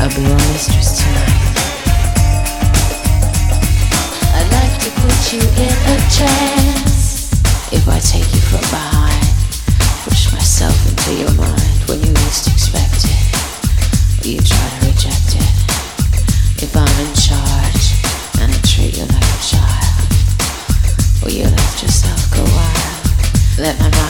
I'll be your mistress tonight. I'd like to put you in a trance. If I take you from behind, push myself into your mind when you least expect it. You try to reject it. If I'm in charge and I treat you like a child, will you let yourself go wild? Let my.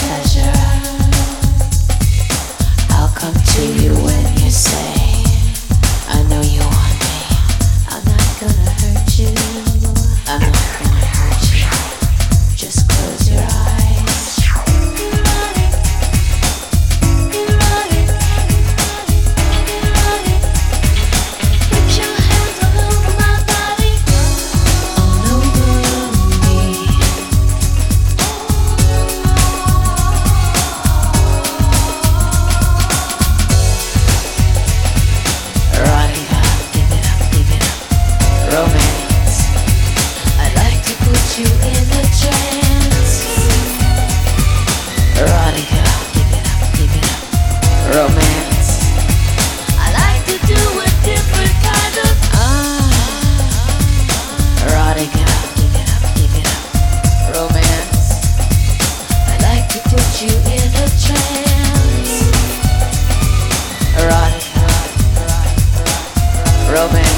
romance.